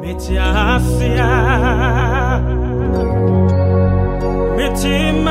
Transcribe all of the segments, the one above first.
Metiasia, Metim.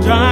I.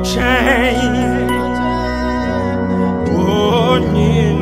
change. Oh, yeah.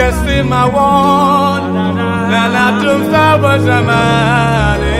Kesima won, na na tum sa wa jamani.